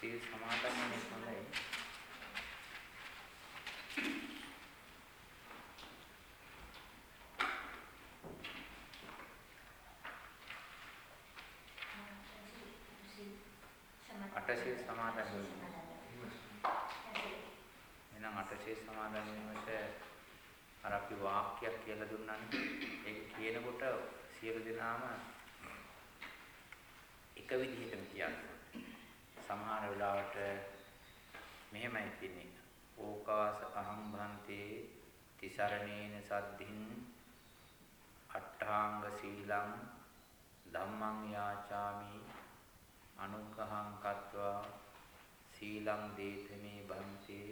සීල් සමාදන් වෙන්නේ හොඳයි. අටසිල් සමාදන් වෙන්නේ. එහෙනම් අටසිල් සමාදන් වීමට අර අපි වාක්‍යයක් කියලා දුන්නානේ. ඒක කියනකොට සියලු දෙනාම එක විදිහටම කියන්නේ. සමහර වෙලාවට මෙහෙමයි කියන්නේ. ඕකාස අහං භන්තේ තිසරණේන සද්ධින් අට්ඨාංග සීලං ධම්මං යාචාමි අනුග්‍රහං කତ୍වා සීලං දේතමේ භන්තේ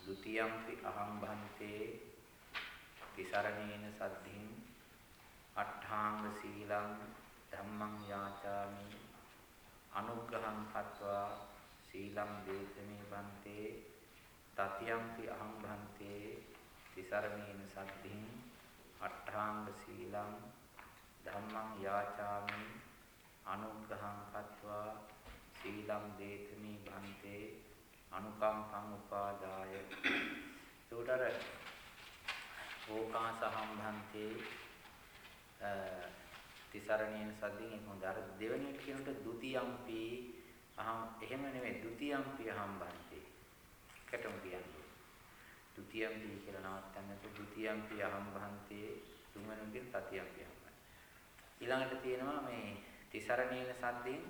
ဒ ුතියම්පි අහං භන්තේ තිසරණේන සද්ධින් අට්ඨාංග සීලං ධම්මං යාචාමි අනුග්‍රහං කତ୍වා සීලං දේතමේ බන්තේ තතියම්පි අහං බන්තේ තිසරණේන සද්ධින් අට්ඨාංග සීලං ධම්මං යාචාමි අනුග්‍රහං කତ୍වා සීලං දේතමේ බන්තේ අනුකම්පං උපාදාය. ඒතර ඕකාසහම් බන්තේ තිසරණේන සද්දින් ඒක හොඳ. අර දෙවෙනියට කියනකොට ဒ ුතියම්පි අහම් එහෙම නෙමෙයි ဒ ුතියම්පි අහම් බන්ති. එකටම කියන්නේ. ဒ ුතියම්පි කියලා නවත්තන්න නැතුව ဒ ුතියම්පි අහම් බන්ති තුන්වෙනියෙන් තතියම්පි අහම් බන්ති. ඊළඟට තියෙනවා මේ තිසරණේන සද්දින්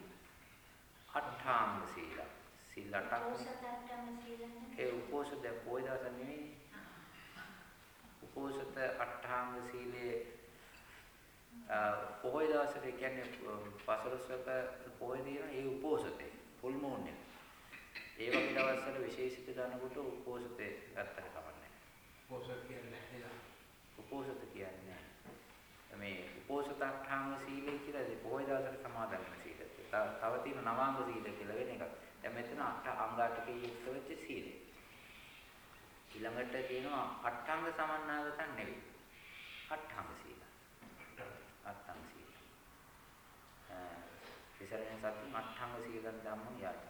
අට්ඨාංග සීල. සීල අටක්. ඒ උපෝසත පොය දවස නෙමෙයි. උපෝසත අට්ඨාංග සීලයේ පොහොය දවසට කියන්නේ පසළොස්වක පොහොය දින ඒ උපෝසතේ ෆුල් මූන් එක. ඒ වගේ දවස්වල විශේෂිත ගන්නකොට උපෝසතේ ගත්තට කමන්නේ. උපෝසත කියන්නේ නැහැ. උපෝසත කියන්නේ මේ උපෝසත අට්ඨාංග සීලය කියලා ඒ පොහොය දවසට සමාදන් වෙන සීලය. තව තියෙන නවාංග සීල කියලා වෙන එකක්. දැන් මෙතන අට අංග අටකේ යුක්ත වෙච්ච සීලය. ඊළඟට තියෙනවා අට්ඨාංග සමන්නාගතන් නෙවෙයි. අට්ඨාංග සීල. අට්ඨංග සීල. විසරණ සති අට්ඨංග සීල ධම්මං යාචාරය.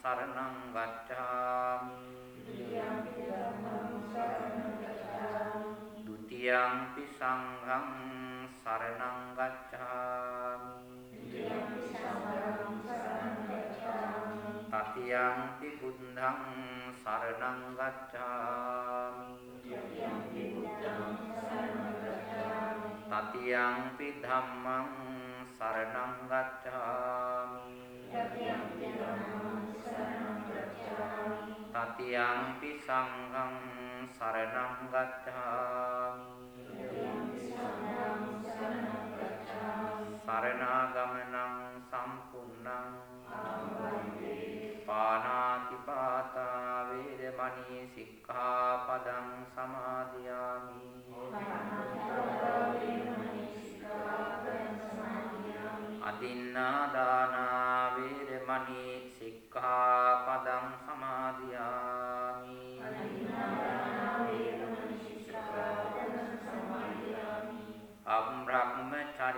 සරණං ගච්ඡාමි. ဒ ුතියම්පි සංඝං සරණං ගච්ඡාමි. තතියම්පි බුද්ධං සරණං ගච්ඡාමි. තතියම්පි ධම්මං සරණං ගච්ඡාමි. තතියම්පි තතියම්පි සංඝං සරණං ගච්ඡාමි සරණාගමනං සම්පුන්නං පානාති පාතා වේරමණී සික්ඛාපදං සමාදියාමි අදින්නා දානා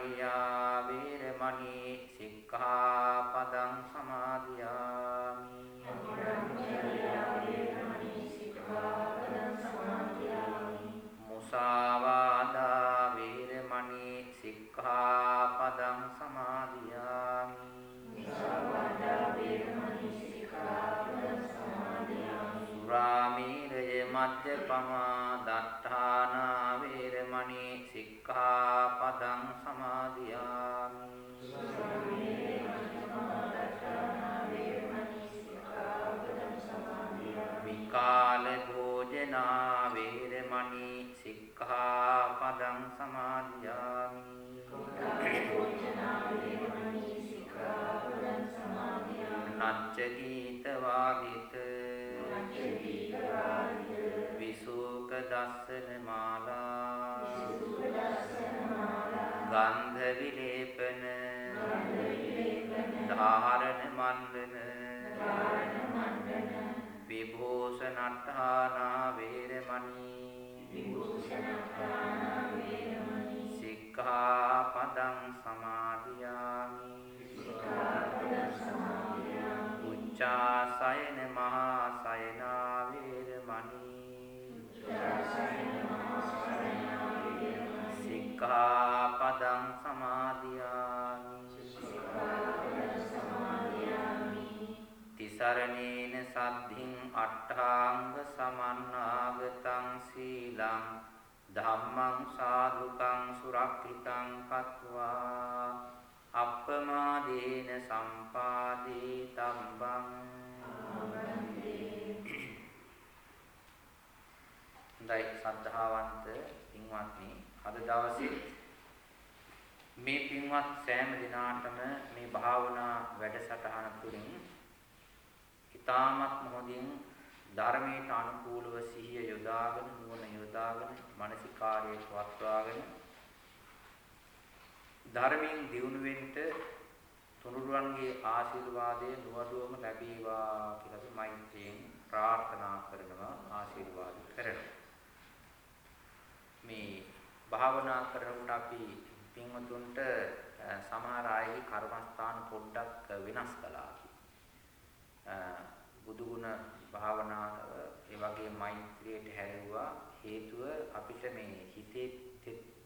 අබ්‍රහ්මචර්යා වේරමණී සික්ඛාපදං සමාදියාමි. මුසාවාදා වේරමණී සික්ඛාපදං සමාදියාමි. සුරාමීරය මජ්ජපමා දත්තානා වේරමණී සික්ඛාපදං දස්සන මාලා. ගන්ධ විලේපන ධාරණ මණ්ඩන. විභූෂණට්ඨානා වේරමණී. සික්ඛාපදං සමාදියාමි. උච්චාසයන මහා සයනා සික්ඛාපදං සමාදියාමි තිසරණේන සද්ධින් අට්ඨාංග සමන්නාගතං සීලං ධම්මං සාදුකං සුරක්ෂිතං කତ୍වා අප්පමාදේන සම්පාදී තම්බං හොඳයි සද්ධාවන්ත පින්වත්නි අද දවසේ මේ පින්වත් සෑම දිනාටම මේ භාවනා වැඩසටහන තුළින් ඊ타මත් මොහොතින් ධර්මයට අනුකූලව සිහිය යොදාගෙන නුවණ යොදාගෙන මානසිකාර්යය පවත්වාගෙන ධර්මයෙන් දියුණු වෙන්න තුනුරුවන්ගේ ආශිර්වාදයේ නුවණුවම ලැබේවා කියලා අපි මෛත්‍රියෙන් ප්‍රාර්ථනා කරනවා ආශිර්වාද කරනවා. මේ භාවනා කරනකොට අපි පින්වතුන්ට සමහර අයගේ කර්මස්ථාන පොඩ්ඩක් වෙනස් කළා. බුදු ගුණ භාවනාව ඒ වගේ මෛත්‍රියට හැරෙවුවා හේතුව අපිට මේ හිතේ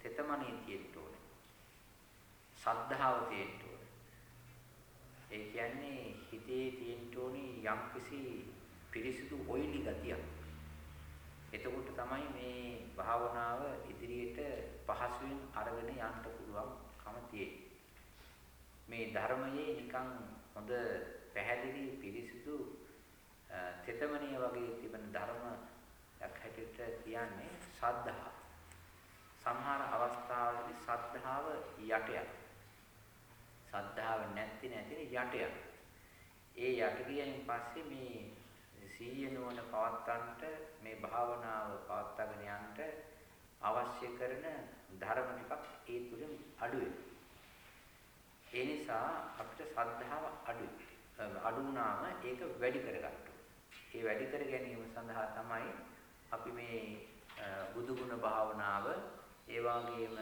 තෙතමනේ තියෙන්න ඕනේ. සද්ධාව තියෙන්න ඕනේ. ඒ කියන්නේ හිතේ තියෙන්න ඕනේ යම්කිසි පිරිසිදු ඔයිලි ගතියක්. එතකොට තමයි මේ භාවනාව ඉදිරියට පහසුවෙන් අරගෙන යන්න පුළුවන්කම තියෙන්නේ. මේ ධර්මයේ නිකන් හොඳ පැහැදිලි පිරිසිදු තෙතමනිය වගේ තිබෙන ධර්මයක් හැටියට කියන්නේ සද්ධා. සමහර අවස්ථාවලදී සද්ධාව යටයක්. සද්ධාව නැති නැති යටයක්. ඒ යට ගියයින් පස්සේ මේ සීය නුවණ පවත්තන්ට මේ භාවනාව පවත්වාගෙන යන්න අවශ්‍ය කරන ධර්ම ටිකක් ඒ තුලින් අඩු ඒ නිසා අපිට ශ්‍රද්ධාව අඩුයි. අඩු වුණාම ඒක වැඩි කරගන්න ඒ වැඩි කර ගැනීම සඳහා තමයි අපි මේ බුදු ගුණ භාවනාව ඒ වගේම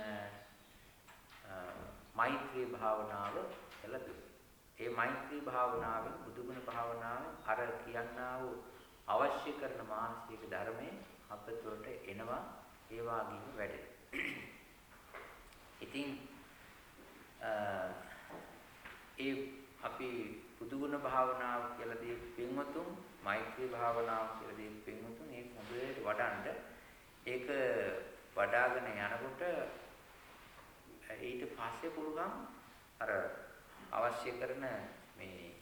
මෛත්‍රී භාවනාව කළ දුන්නේ. ඒ මෛත්‍රී භාවනාවෙන් බුදුගුණ භාවනාවෙන් අර කියන්නා වූ අවශ්‍ය කරන මානසික ධර්මයේ අපතුලට එනවා ඒ වගේම වැඩෙනවා. ඉතින් ඒ අපි බුදුගුණ භාවනාව කියලා දී පින්වතුන් මෛත්‍රී භාවනාව කියලා දී පින්වතුන් ඒක හොඳට වඩන්න ඒක වඩාගෙන යනකොට ඊට පස්සේ පුළුවන් අර අවශ්‍ය කරන මේ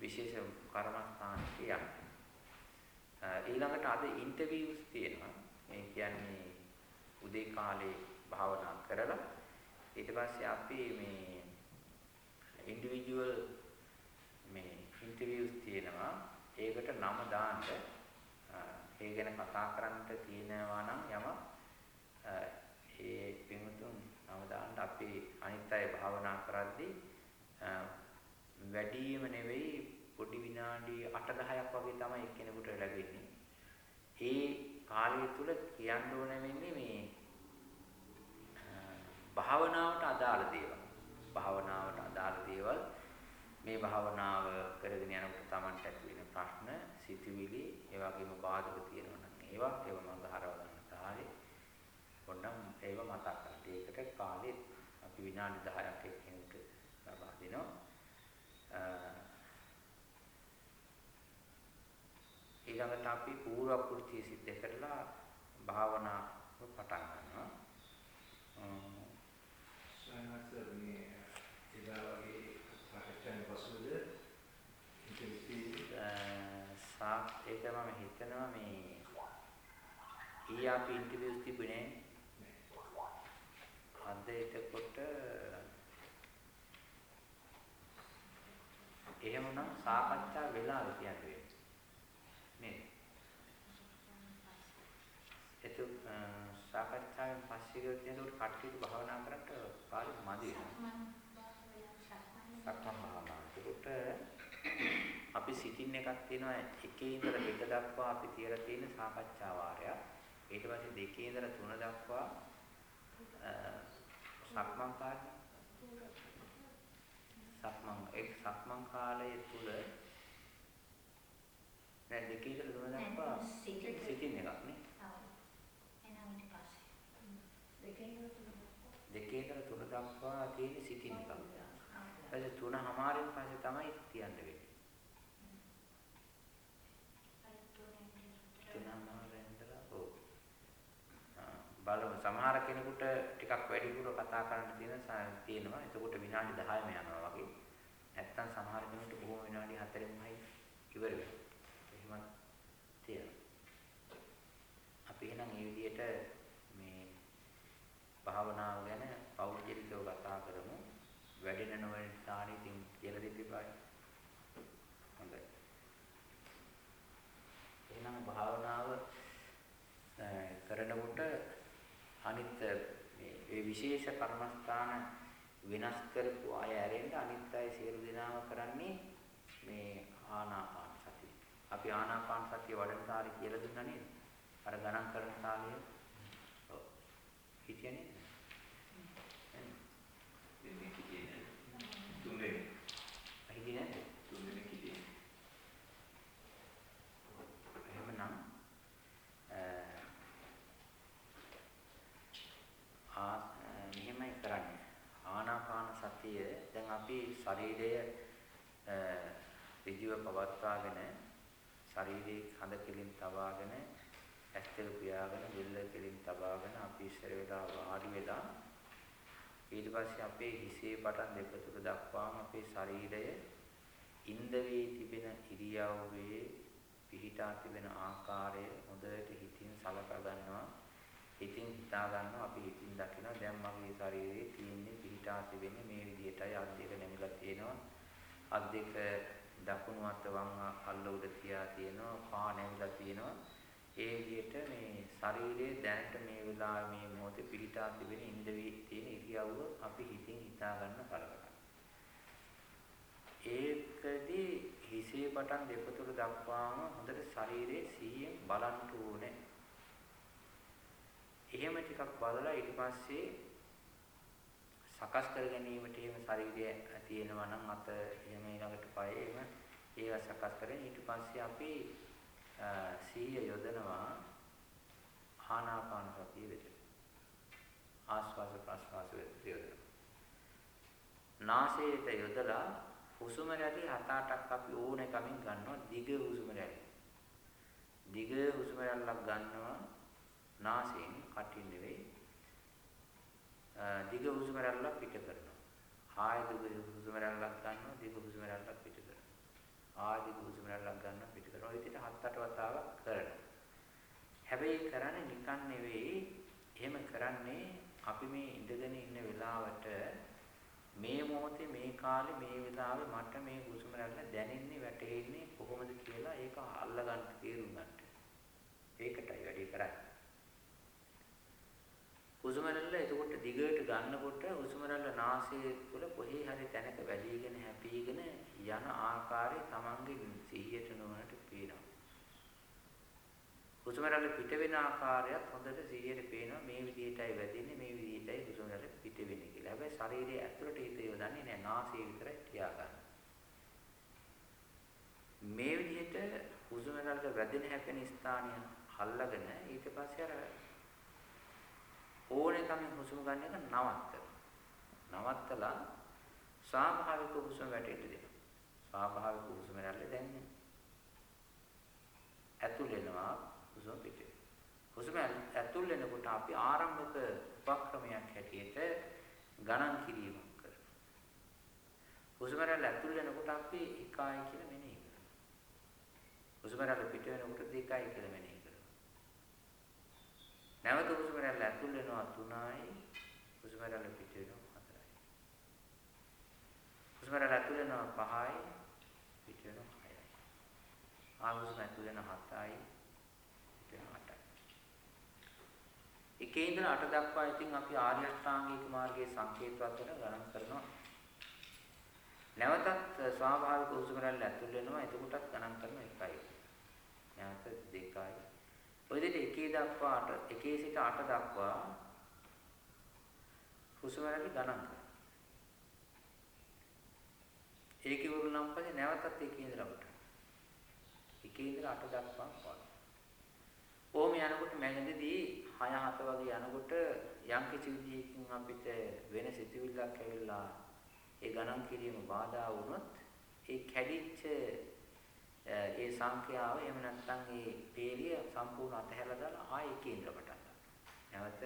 විශේෂ කර්මස්ථාන කියන්න. ඊළඟට අද ඉන්ටර්විව්ස් තියෙනවා. ඒ කියන්නේ උදේ කාලේ භාවනා කරලා ඊට පස්සේ අපි මේ ඉන්ඩිවිජුවල් මේ ඉන්ටර්විව්ස් තියෙනවා. ඒකට නම දාන්න ඒ ගැන කතා කරන්නට තියෙනවා නම් යම ඒ පින්තුන් නම දාන්න අපි අනිත් අය භාවනා කරද්දී වැඩිම නෙවෙයි පොඩි විනාඩි 8 10ක් වගේ තමයි එක්කෙනෙකුට ලැබෙන්නේ. ඒ කාලය තුල කියන්න ඕන වෙන්නේ මේ භාවනාවට අදාළ දේවල්. භාවනාවට අදාළ දේවල් මේ භාවනාව කරගෙන යනකොට Tamanට ඇති වෙන ප්‍රශ්න, සිතුවිලි, ඒ වගේම බාධක තියෙනවා නම් ඒවා ඒව මඟ හරව ගන්න කාලේ පොඩ්ඩක් ඒව මතක් කරගන්න. ඒකට කාලේ අපි විනාඩි 10ක් එක්කෙනෙකුට ලබා දෙනවා. ඊළඟට අපි පූර්ව කෘත්‍ය සිද්ධ කරලා භාවනා පටන් ගන්නවා. සයන්ස් මේ එදා වගේ සාකච්ඡාවෙන් පසුද ඉතින් සා ඒක මම හිතනවා මේ ඊ අපි ඉන්ටර්විව්ස් තිබුණේ අද එතකොට එහෙමනම් සාකච්ඡා වෙලා කියන්නේ නේද? එතු සාකච්ඡාවෙන් පස්සේ ගියොත් එතකොට කට්ටියට භාවනා කරන්න කාලෙ මදි වෙනවා. සක්මන් භාවනාව. ඒකට අපි සිටින් එකක් තියෙනවා එකේ ඉඳලා දෙක දක්වා අපි තියලා තියෙන සාකච්ඡා වාරයක්. ඊට පස්සේ දෙකේ ඉඳලා තුන දක්වා සක්මන් කාලය. සක්මන් එක් සක්මන් කාලයේ තුල දැන් දෙකේ ඉඳලා තුන දක්වා සිටින් එකක්. නේ. දෙකේ ඉඳලා තුන දක්වා? තියෙන සිටින් එකක්. ඊට තුන හමාරෙන් පස්සේ තමයි තියන්න වෙන්නේ. තුන හමාරෙන් ඉඳලා ඔව්. බලමු සමහර කෙනෙකුට ටිකක් වැඩිපුර කතා කරන්න තියෙන තියෙනවා. එතකොට විනාඩි 10ම යනවා වගේ. නැත්තම් සමහර කෙනෙකුට බොහොම විනාඩි 4න් 5යි ඉවර වෙනවා. එහෙම තියෙනවා. අපි එහෙනම් මේ විදිහට මේ භාවනාව ගැන පෞද්ගලිකව කතා කරමු. වැඩෙන නොවන ස්ථානෙ ඉතින් කියලා දෙපිපායි. හොඳයි. එහෙනම් භාවනාව කරනකොට අනිත් මේ විශේෂ කර්මස්ථාන වෙනස් කරපු අය ඇරෙන්න අනිත් අය සියලු දෙනාම කරන්නේ මේ ආනාපාන සතිය. අපි ආනාපාන සතිය වඩන තාලේ කියලා දුන්නා නේද? අර ගණන් කරන තාලය. ඔව්. හිතියනේ? දෙන්නේ කියේ තුන්වෙනි හිතියේ නැද්ද? තුන්වෙනි කියේ එහෙමනම් ආ මෙහෙමයි කරන්නේ. ආනාපාන සතිය දැන් අපි ශරීරය ඍජුව පවත්වාගෙන ශරීරයේ හඳ කෙලින් තබාගෙන ඇස් දෙක පියාගෙන දෙල්ල කෙලින් තබාගෙන අපි ඉස්සර වෙලා වාඩි වෙලා ඊට පස්සේ අපේ හිසේ පටන් දෙපතුල දක්වාම අපේ ශරීරය ඉන්දවේ තිබෙන ඉරියව්වේ පිහිටා තිබෙන ආකාරය හොඳට හිතින් සලකා ගන්නවා. හිතින් හිතා ගන්නවා අපි හිතින් දකිනවා දැන් මගේ ශරීරයේ තියෙන්නේ පිහිටා තිබෙන්නේ මේ විදිහටයි අත් දෙක නැමිලා තියෙනවා අත් දෙක දකුණු අත වම් අල්ල උඩ තියා තියෙනවා පා නැමිලා තියෙනවා ඒ විදිහට මේ ශරීරයේ දැනට මේ වෙලාවේ මේ මොහොතේ පිහිටා තිබෙන ඉන්ද්‍රිය තියෙන ඉරියව්ව අපි හිතින් හිතා ගන්න කලකට. ඒකදී හිසේ පටන් දෙපතුල දක්වාම හොඳට ශරීරයේ සිහියෙන් බලන්න ඕනේ. එහෙම ටිකක් බලලා ඊට පස්සේ සකස් කර ගැනීමට එහෙම ශරීරය තියෙනවා නම් අත එහෙම ඊළඟට පය එහෙම ඒවා සකස් කරගෙන ඊට පස්සේ අපි සිහිය යොදනවා ආනාපාන සතිය වෙත. ආස්වාද ප්‍රස්වාස වෙත යොදනවා. නාසයට යොදලා හුස්ම රැලි හත අටක් අපි ඕනේ කමින් ගන්නවා දිග හුස්ම රැලි. දිග හුස්ම රැල්ලක් ගන්නවා නාසයෙන් කටින් නෙවෙයි. දිග හුස්ම රැල්ලක් පිට කරනවා. ආය දිග හුස්ම රැල්ලක් ගන්නවා දිග හුස්ම රැල්ලක් පිට කරනවා. ආය දිග හුස්ම රැල්ලක් ගන්නවා පිට කරනවා. ඔය විදිහට හත් අට වතාවක් කරනවා. හැබැයි කරන්නේ නිකන් නෙවෙයි. එහෙම කරන්නේ අපි මේ ඉඳගෙන ඉන්න වෙලාවට මේ මොහොතේ මේ කාලේ මේ වෙලාවේ මට මේ හුස්ම රැල්ල දැනෙන්නේ වැටෙන්නේ කොහොමද කියලා ඒක අල්ලගන්න තේරුම් ගන්න. ඒකටයි වැඩි කරන්නේ. හුස්ම රැල්ල එතකොට දිගට ගන්නකොට හුස්ම රැල්ල නාසයේ තුල කොහේ හරි තැනක වැදීගෙන හැපීගෙන යන ආකාරය Tamange සිහියට නොවනට පේනවා. හුස්ම රැල්ල පිට වෙන ආකාරයත් හොඳට සිහියට පේනවා මේ විදිහටයි වැදෙන්නේ මේ විදිහටයි හුස්ම රැල්ල පිට වෙන්නේ කියලා. හැබැයි ශරීරයේ ඇතුළට හිත යොදන්නේ නැහැ නාසයේ විතරයි තියාගන්න. මේ විදිහට හුස්ම රැල්ල වැදෙන හැපෙන ස්ථානය අල්ලගෙන ඊට පස්සේ අර ඕනෙකමින් හුස්ම ගන්න එක නවත්තන. නවත්තලා ස්වාභාවික හුස්ම වැටෙන්න දෙනවා. ස්වාභාවික හුස්ම රැල්ල දැන්නේ. ඇතුල් වෙනවා හුස්ම පිට හුස්ම ඇතුල් වෙනකොට අපි ආරම්භක උපක්‍රමයක් හැටියට ගණන් කිරීමක් කරනවා. හුස්ම රැල්ල ඇතුල් වෙනකොට අපි එකයි කියලා මෙනෙහි කරනවා. හුස්ම රැල්ල පිට වෙනකොට දෙකයි කියලා මෙනෙහි කරනවා. නැවත හුස්ම රැල්ල ඇතුල් වෙනවා 3යි හුස්ම රැල්ල පිට වෙනවා 4යි. හුස්ම රැල්ල ඇතුල් වෙනවා 5යි පිට වෙනවා 6යි. ආහුස්ම ඇතුල් වෙන 7යි එකේ ඉඳලා අට දක්වා ඉතින් අපි ආර්ය අෂ්ටාංගික මාර්ගයේ සංකේතවත් වෙන ගණන් කරනවා. නැවතත් ස්වාභාවික හුස්ම රැල්ල ඇතුල් වෙනවා. එතකොටත් ගණන් කරනවා එකයි. නැවත දෙකයි. ඔය විදිහට එකේ දක්වා අට එකේ සිට අට දක්වා හුස්ම රැල්ල ගණන් කරනවා. ඒකේ උරු නම් පස්සේ නැවතත් එකේ ඉඳලා අපට. එකේ ඉඳලා අට දක්වා පාන. ඕම යනකොට මැදදී 6 7 වගේ යනකොට යම් කිසි විදිහකින් අපිට වෙන සිතුවිල්ලක් ඇවිල්ලා ඒ ගණන් කිරීම බාධා වුණොත් ඒ කැඩිච්ච ඒ සංඛ්‍යාව එහෙම නැත්නම් ඒ පේලිය සම්පූර්ණ අතහැරලා දාලා ආයෙ කේන්ද්‍ර පටන් ගන්නවා. නැවත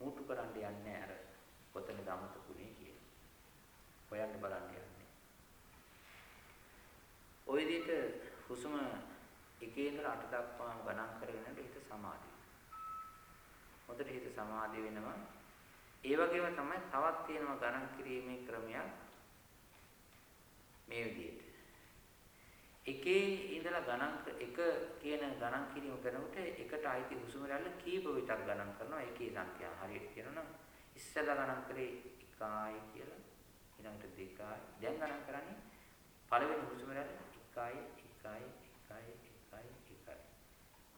මූටු කරන්න යන්නේ අර කොතනද අමතකුනේ කියලා. හොයන්න බලන්න යන්නේ. ওই විදිහට හුස්ම එකේ ඉඳලා අට දක්වාම ගණන් කරගෙන හිත සමාධිය. හොඳට හිත සමාධිය වෙනවා. ඒ වගේම තමයි තවත් තියෙනවා ගණන් කිරීමේ ක්‍රමයක් මේ විදිහට. එකේ ඉඳලා ගණන් එක කියන ගණන් කිරීම කරනකොට එකට අයිති හුස්ම රැල්ල කීප විටක් ගණන් කරනවා. ඒකේ සංඛ්‍යාව හරියට කියනවනම් ඉස්සලා ගණන් කරේ 1යි කියලා. ඊළඟට 2යි දැන් ගණන් කරන්නේ පළවෙනි හුස්ම රැල්ල 1යි 1යි 1යි 1යි 1යි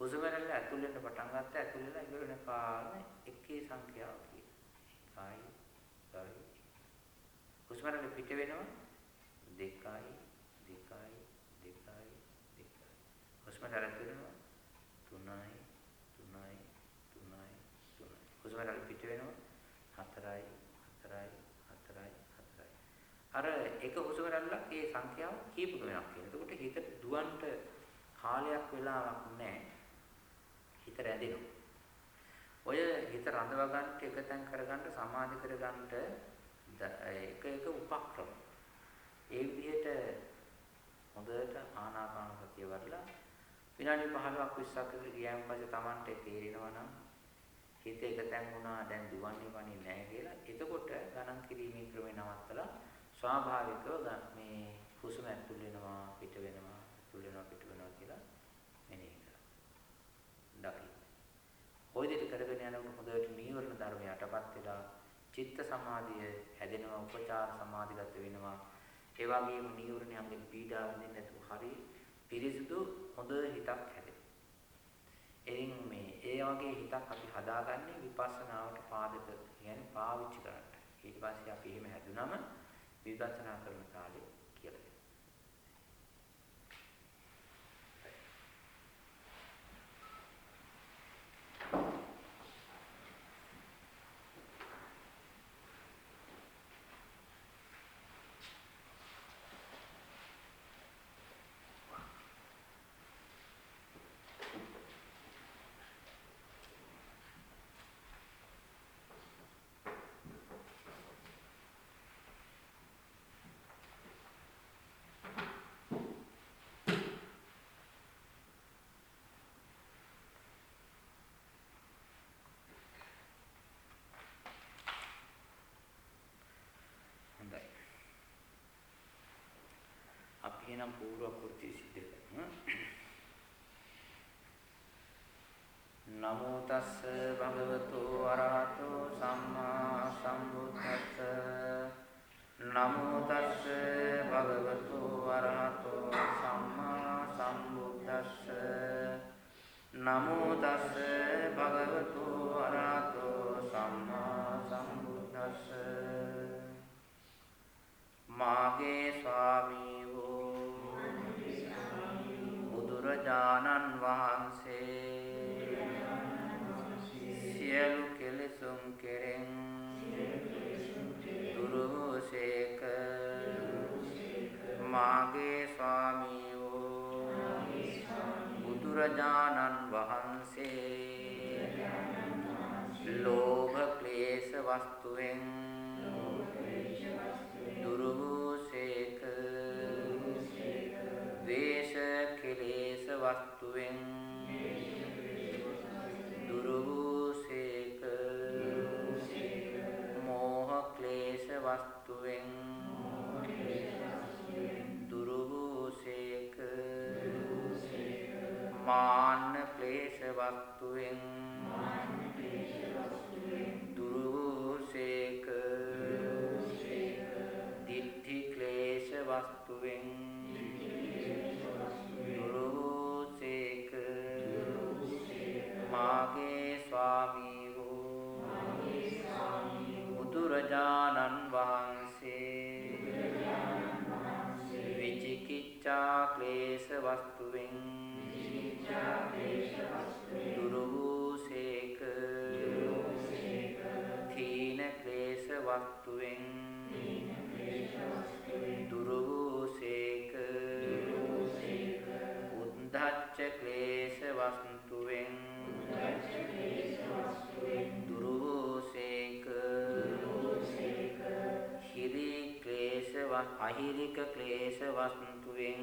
හුස්ම රැල්ල ඇතුල් වෙන පටන් ගත්ත ඇතුල් වෙන ඉවර වෙන කාලෙ එකේ සංඛ්‍යාව කියනවා 1යි 1යි හුස්ම රැල්ල පිට වෙනවා 2යි හුස්ම රැල්ල ඇතුල් වෙනවා තුනයි, තුනයි, තුනයි, තුනයි. හුස්ම රැල්ල පිට වෙනවා හතරයි, හතරයි, හතරයි, හතරයි. අර එක හුස්ම රැල්ලක් ඒ සංඛ්‍යාව කීප වෙනක් කියන. එතකොට හිතට දුවන්ට කාලයක් වෙලාවක් නැහැ. හිත රැඳෙනවා. ඔය හිත රඳව ගන්නට එකතෙන් කරගන්න සමාධි කරගන්නට එක එක උපක්‍රම. ඒ විදිහට හොඳට ආනාපාන සතිය වඩලා විනාඩි 15ක් 20ක් විතර ගියාන් පස්සේ Tamante තේරෙනවා නම් හිත එකතෙන් වුණා දැන් දුවන්නේ වන්නේ නැහැ කියලා. එතකොට ගණන් කිරීමේ ක්‍රමේ නවත්තලා ස්වාභාවිකව මේ හුස්ම ඇතුල් වෙනවා පිට වෙනවා ඇතුල් වෙනවා පිට වෙනවා කියලා දකින්න. ওই දෙයට කරගෙන යනකොට හොඳට නීවරණ ධර්මය යටපත් වෙලා චිත්ත සමාධිය හැදෙනවා උපචාර සමාධිගත වෙනවා. ඒ වගේම නීවරණයන්ගෙන් පීඩා වෙන්නේ නැතුව හරි පිරිසිදු හොඳ හිතක් හැදෙනවා. එයින් මේ ඒ වගේ හිතක් අපි හදාගන්නේ විපස්සනාවට පාදක කියන්නේ පාවිච්චි කරන්න. ඊට පස්සේ අපි එහෙම හැදුනම විපස්සනා කරන කාලේ එහෙනම් පූර්ව කෘත්‍ය සිද්ධ කරමු. නමෝ තස්ස භගවතු අරහතෝ සම්මා සම්බුද්දස්ස. නමෝ තස්ස භගවතු අරහතෝ සම්මා සම්බුද්දස්ස. නමෝ තස්ස භගවතු අරහතෝ සම්මා සම්බුද්දස්ස. මාගේ ස්වාමී බුදුරජාණන් වහන්සේ. සියලු කෙලෙසුන් කෙරෙන් දුරු වූසේක මාගේ ස්වාමී වූ බුදුරජාණන් වහන්සේ. ලෝභ ක්ලේශ වස්තුවෙන් දුරු වූසේක වස්තුවෙන් දුරු වූසේක මෝහ ක්ලේශ වස්තුවෙන් දුරු වූසේක මාන්න ක්ලේශ වස්තුවෙන් බුදුරජාණන් වහන්සේ විචිකිච්ඡා ක්ලේශ වස්තුවෙන් දුරු අහිරික ක්ලේශ වස්තුවෙන්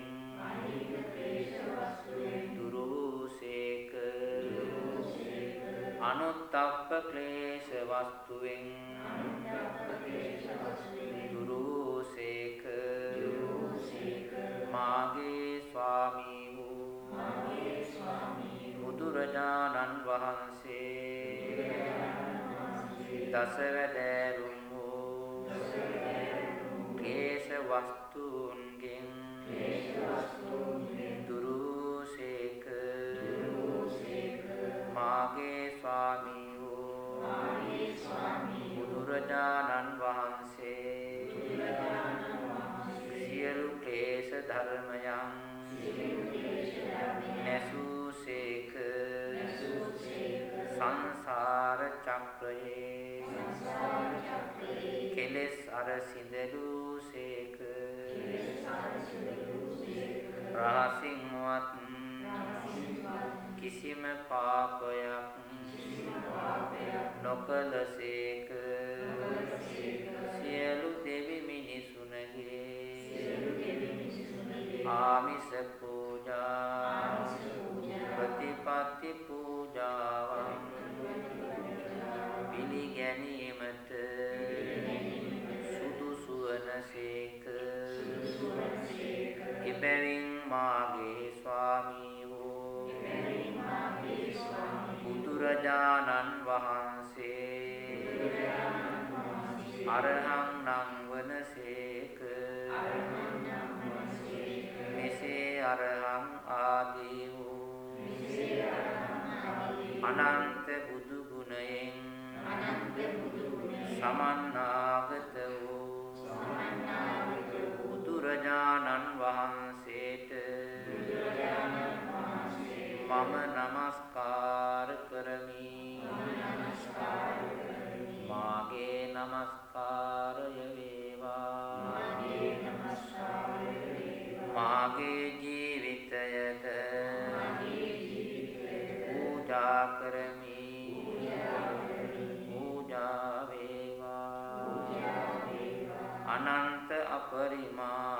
දුරු වූසේක අනුත්තප්ප ක්ලේශ වස්තුවෙන් දුරු වූසේක මාගේ ස්වාමී වූ බුදුරජාණන් වහන්සේ දසවැදෑරුම් වූ ක්ලේශ වස්තුන්ගෙන් දුරු වූසේක මාගේ ස්වාමී වූ බුදුරජාණන් වහන්සේ. සියලු ක්ලේශ ධර්මයන් නැසූසේක. සංසාර චක්‍රයේ කෙලෙස් අර සිඳලූසේක රහසින්වත් කිසිම පාපයක් නොකලසේක සියලු දෙවි මිනිසුනගේ ආමිස පූජා ප්‍රතිපත්ති පූජාවන් පිළිගැනීමට සුදුසු වනසේක එබැවින් මාගේ ස්වාමී වූ බුදුරජාණන් වහන්සේ අරහං නම් වනසේක මෙසේ අරහං ආදී වූ අනන්ත බුදු ගුණයෙන් සමන්නාගත වූ බුදුරජාණන් වහන්සේට මම නමස්කාර කරමි. මාගේ නමස්කාරය වේවා. මාගේ ජීවිතයට පූජා කරමි. පූජා වේවා. අනන්ත අපරිමාණ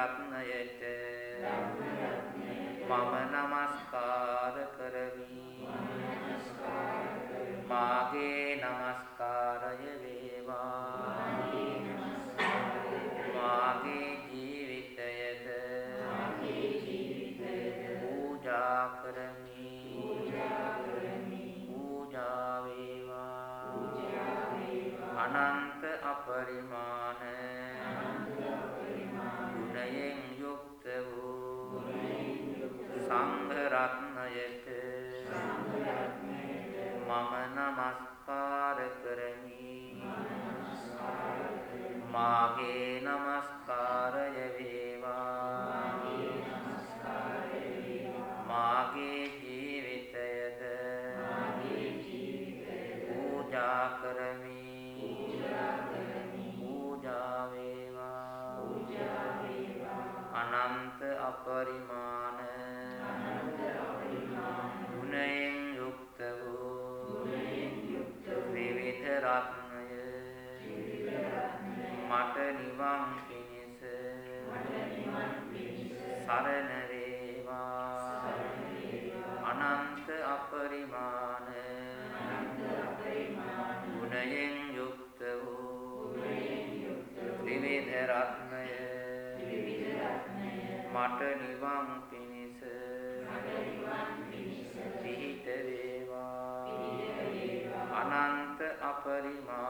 රත්නයට මම නමස්කාර කරමි. මාගේ නමස්කාරය මාගේ নমස්කාරය වේවා මාගේ ජීවිතයද පූජා කරමි පූජා වේවා අනන්ත අපරිම සරණ වේවා අනන්ත අපරිමාණ ගුණයෙන් යුක්ත වූ ත්‍රිවිධ රත්නය මට නිවන් පිණිස පිහිට වේවා. අනන්ත අපරිමාණ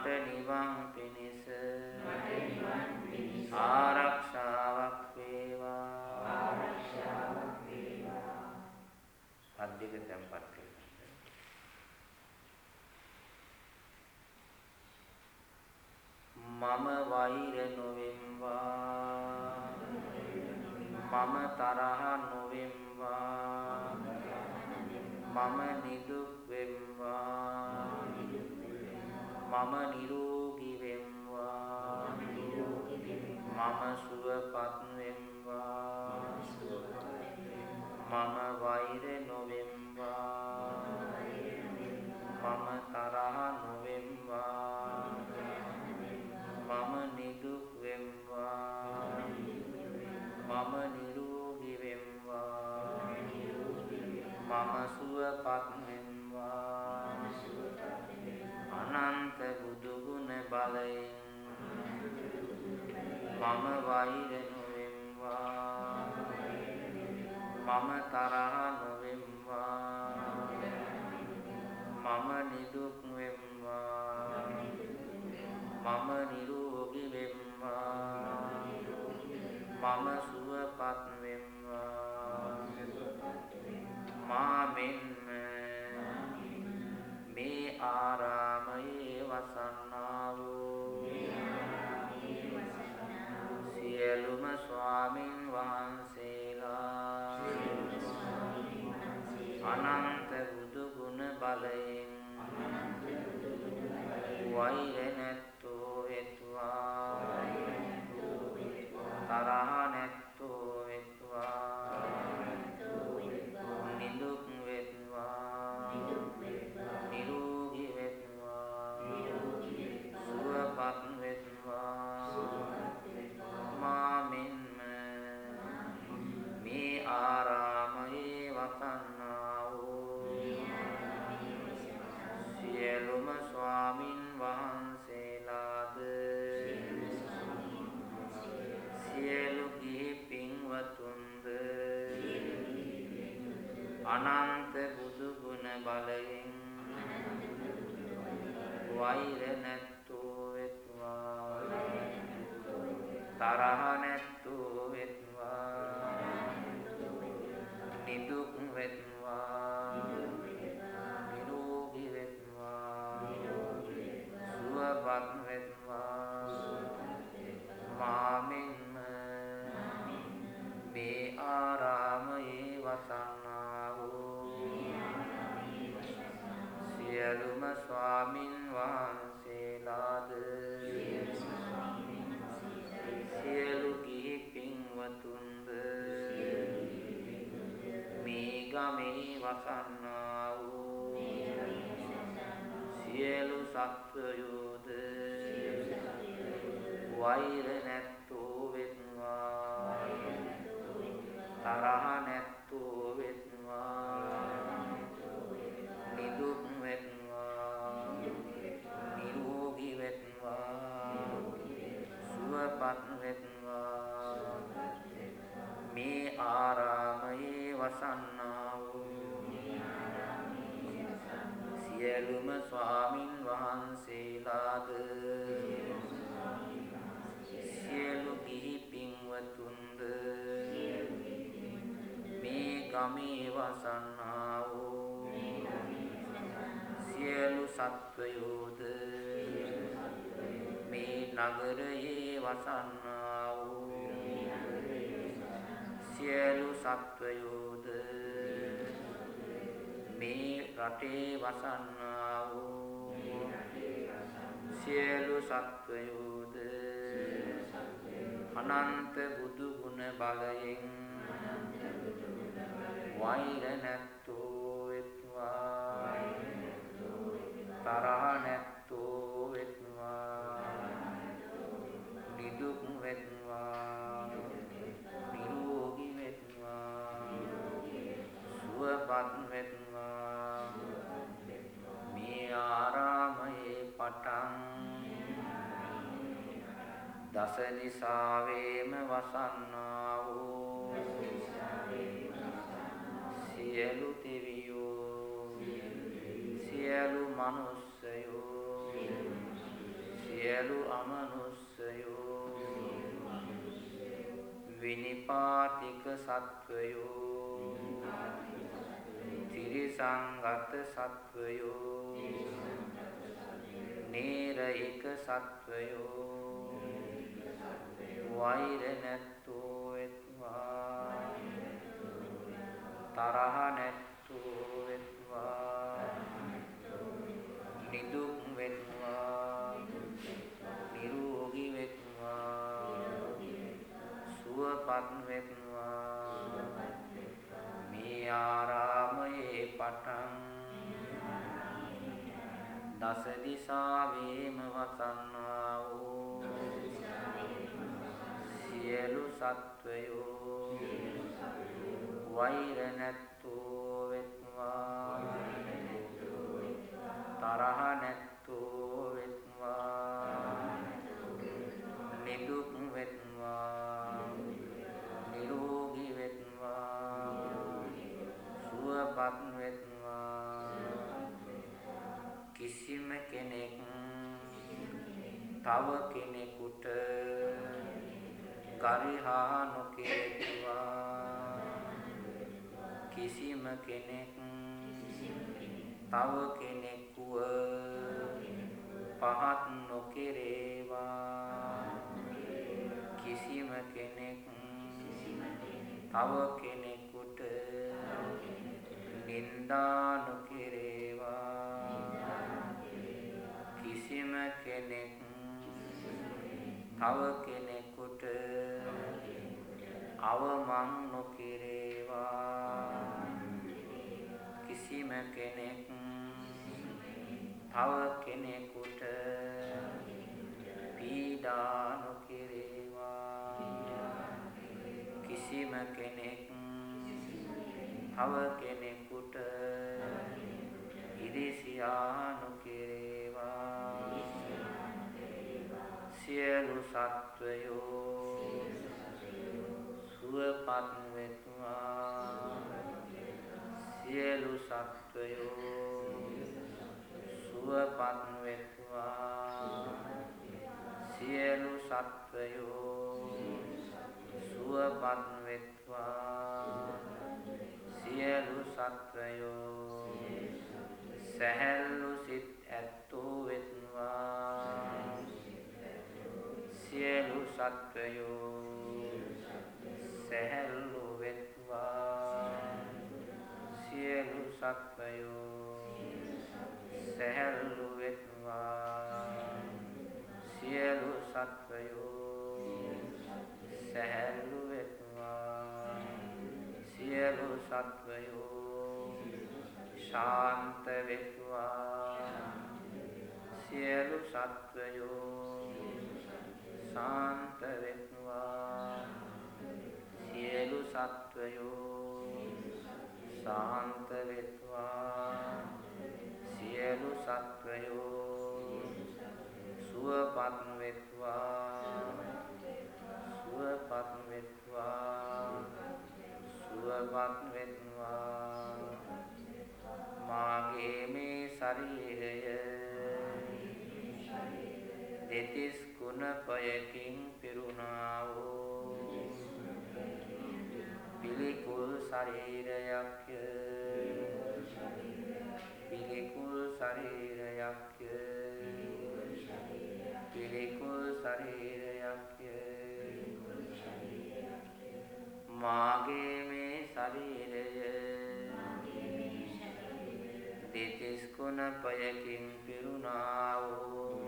මට නිවන් පිණිස ආරක්ෂාවක් වේවා. අධ්‍යක තැන්පත් කරගන්න. මම වෛර නොවෙම්වා මම තරහ නොවෙම්වා මම නිදුක් වෙම්වා මම නිරෝගී වෙම්වා මම සුවපත් වෙම්වා මම වෛර නොවෙම්වා මම තරහ නොවෙම්වා මම නිදුක් වෙම්වා මම නිරෝගී වෙම්වා මම සුවපත් අනන්ත බුදු ගුණ බලයෙන් මම වෛර නොවෙම්වා මම තරහ නොවෙම්වා මම නිදුක් වෙම්වා මම නිරෝගී වෙම්වා මම සුවපත් වෙම්වා මා මෙන්ම මේ ආරාමයේ වසන්නා වූ සියලුම ස්වාමින් වහන්සේලා අනන්ත බුදු ගුණ බලයෙන් වෛර වෛර නැත්තෝ වෙත්වා. තරහ නැත්තෝ පින්වතුන්ද මේ ගමේ වසන්නා වූ සියලු සත්වයෝද වෛර නැත්තෝ වෙත්වා? තරහ නැත්තෝ වෙත්වා? නිදුක් වෙත්වා? නිරෝගී වෙත්වා? සුවපත් වෙත්වා? මේ ආරාමයේ වසන්නා වූ සියලුම ස්වාමින් වහන්සේලාද සියලු ගිහි පින්වතුන්ද මේ ගමේ වසන්නා වූ සියලු සත්වයෝද මේ නගරයේ වසන්නා වූ සියලු සත්වයෝද මේ රටේ වසන්නා වූ සියලු සත්වයෝද අනන්ත බුදු ගුණ බලයෙන් වෛර නැත්තෝ වෙත්වා තරහ නැත්තෝ ආරාමයේ පටන් දස දිසාවේම වසන්නා වූ සියලු දෙවියෝ සියලු මනුස්සයෝ සියලු අමනුස්සයෝ විනිපාතික සත්වයෝ තිරිසංගත සත්වයෝ නේරයික සත්වයෝ වෛර නැත්තෝ වෙත්වා තරහ නැත්තෝ වෙත්වා නිදුක් වෙත්වා නිරෝගී වෙත්වා සුවපත් වෙත්වා මේ ආරාමයේ පටන්. දස දිසාවේම වසන්නා වූ සියලු සත්වයෝ. වෛර නැත්තෝ වෙත්වා. තරහ නැත්තෝ වෙත්වා. තව කෙනෙකුට ගරිහා නොකේතුවා. කිසිම කෙනෙක් තව කෙනෙකුව පහත් නොකෙරේවා. කිසිම කෙනෙක් තව කෙනෙකුට නින්දා නොකෙරේවා. කිසිම කෙනෙක් තව කෙනෙකුට අවමන් නොකිරේවා. කිසිම කෙනෙක් තව කෙනෙකුට පීඩා නොකිරේවා. කිසිම කෙනෙක් තව කෙනෙකුට ඉරිසියා නොකිරේවා සියලු සත්වයෝ සුවපත් වෙත්වා සියලු සත්වයෝ සුවපත් වෙත්වා සියලු සත්වයෝ සුවපත් වෙත්වා සියලු සත්වයෝ සැහැල්ලු සිත් ඇත්තෝ වෙත්වා. සියලු සත්වයෝ සැහැල්ලු වෙත්වා. සියලු සත්වයෝ සැහැල්ලු වෙත්වා. සියලු සත්වයෝ සැහැල්ලු වෙත්වා. සියලු සත්වයෝ ශාන්ත වෙත්වා. සියලු සත්වයෝ ශාන්ත වෙත්වා. සියලු සත්වයෝ ශාන්ත වෙත්වා. සියලු සත්වයෝ සුවපත් වෙත්වා. සුවපත් වෙත්වා. සුවපත් වෙත්වා. මාගේ මේ ශරීරය දෙතිස් කුණපයකින් පිරුණා වූ පිළිකුල් ශරීරයක්ය පිළිකුල් ශරීරයක්ය පිළිකුල් ශරීරයක්ය මාගේ මේ ශරීරය. කුණපයකින් පිරුණා වූ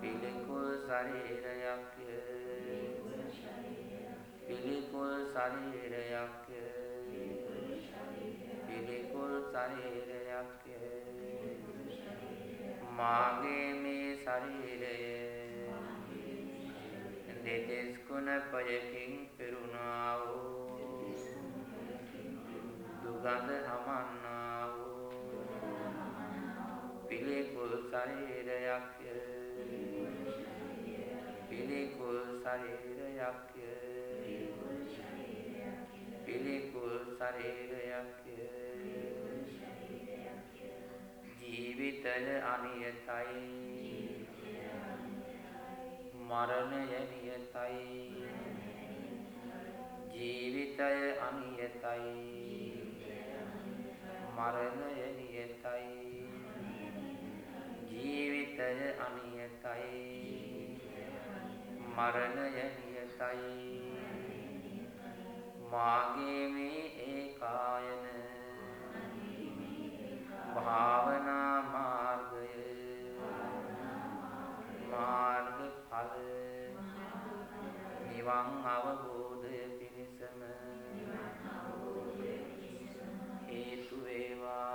පිළිකුල් ශරීරයක්ය පිළිකුල් ශරීරයක්ය පිළිකුල් ශරීරයක්ය මාගේ මේ ශරීරය. දෙදෙස් කුණපයකින් පිරුණා වූ. දුගඳ හමන්නා වූ. පිළිකුල් ශරීරයක්ය පිළිකුල් ශරීරයක්ය. පිළිකුල් ශරීරයක්ය. ජීවිතය අනියතයි. මරණය නියතයි. ජීවිතය අනියතයි. මරණය නියතයි. ජීවිතය අනියතයි. මරණය නියතයි. මාගේ මේ ඒකායන භාවනා මාර්ගය. මාර්ග ඵල නිවන් අවබෝධය පිණිසම හේතු වේවා.